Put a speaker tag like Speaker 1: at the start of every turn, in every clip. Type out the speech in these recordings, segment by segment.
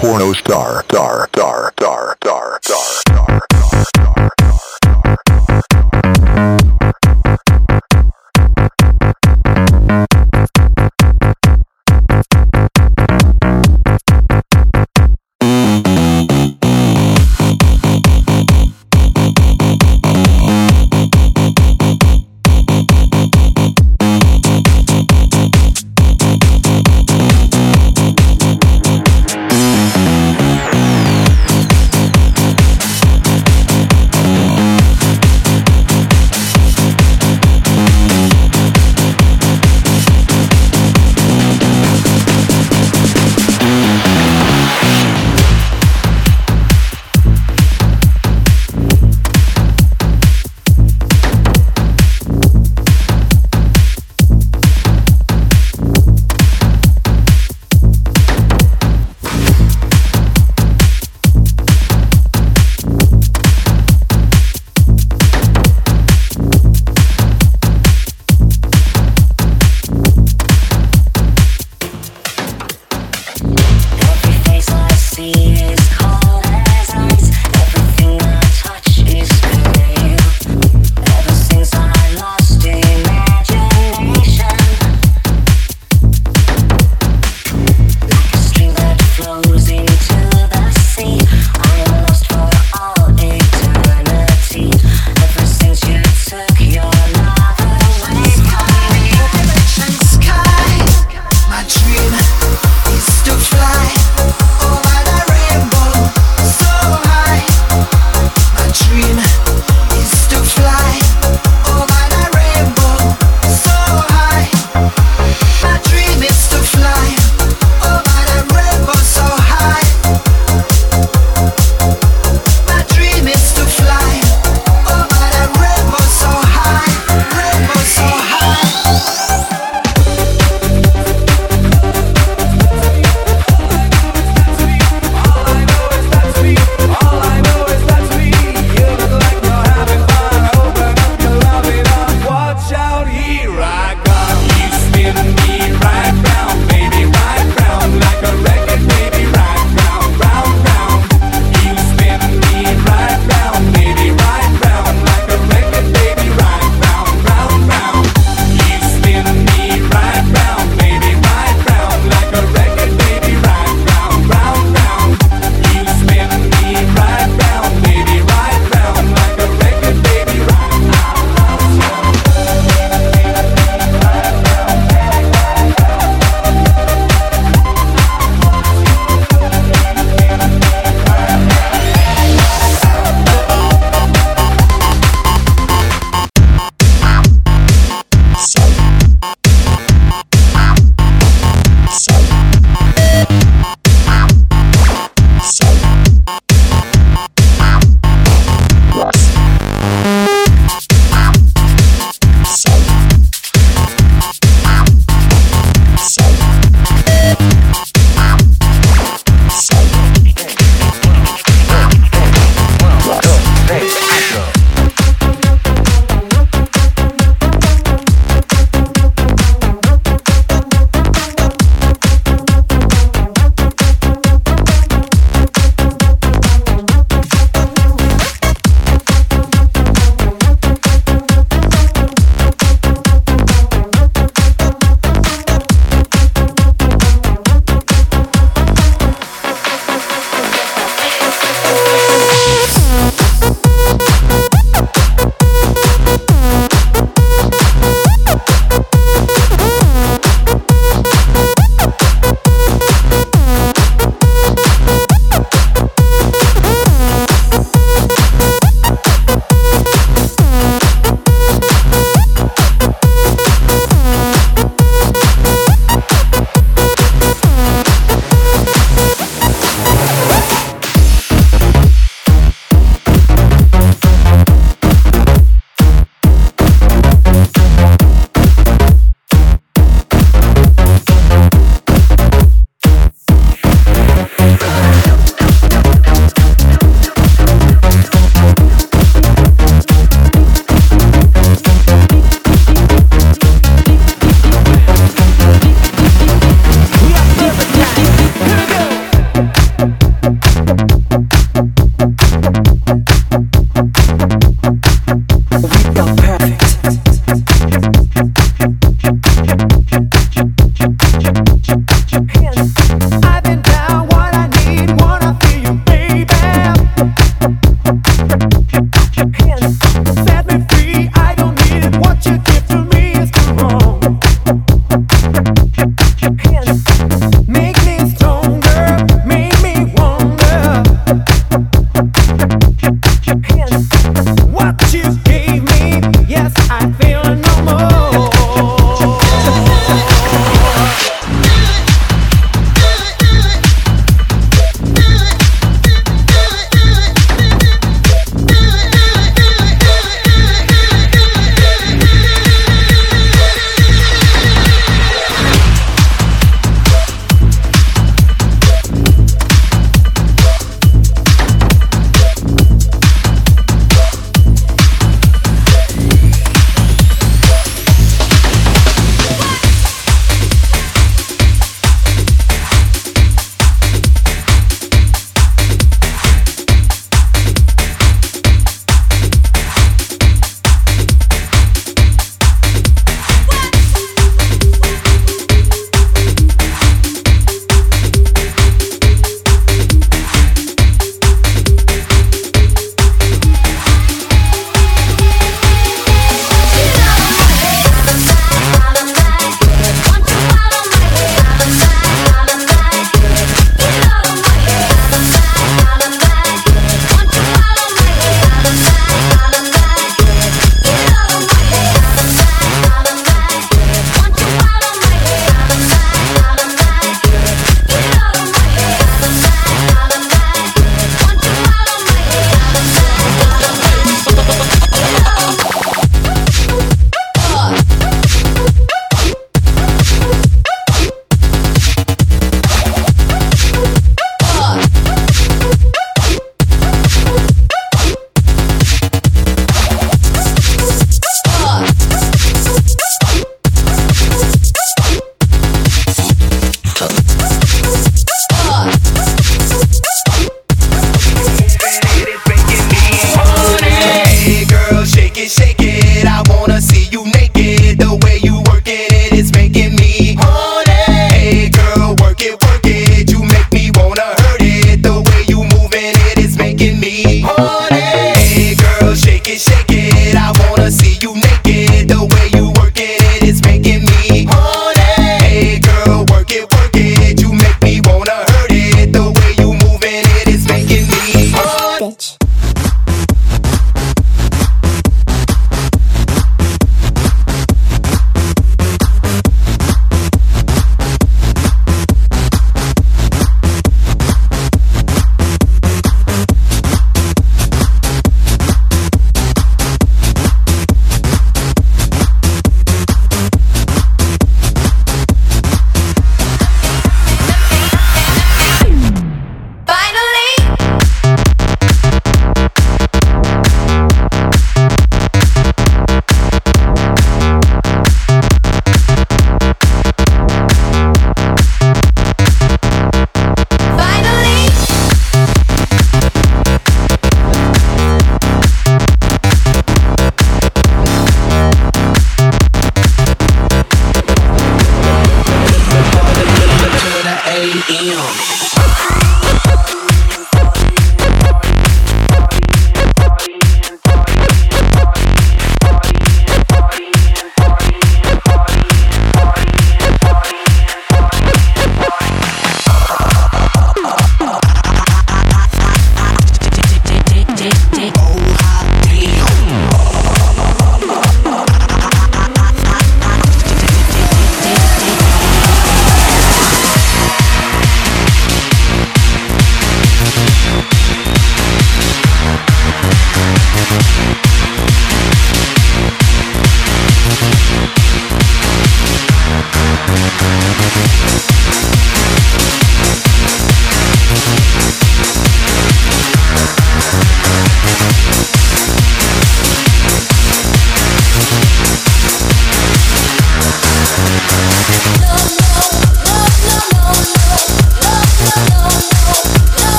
Speaker 1: porno star, star, star, star, star, star,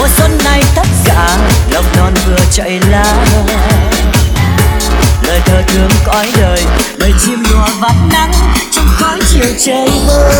Speaker 2: mùa xuân này tất cả lòng non vừa chạy lá lời thơ thương cõi đời, lời chim đùa vạt nắng trong khói chiều trời mơ.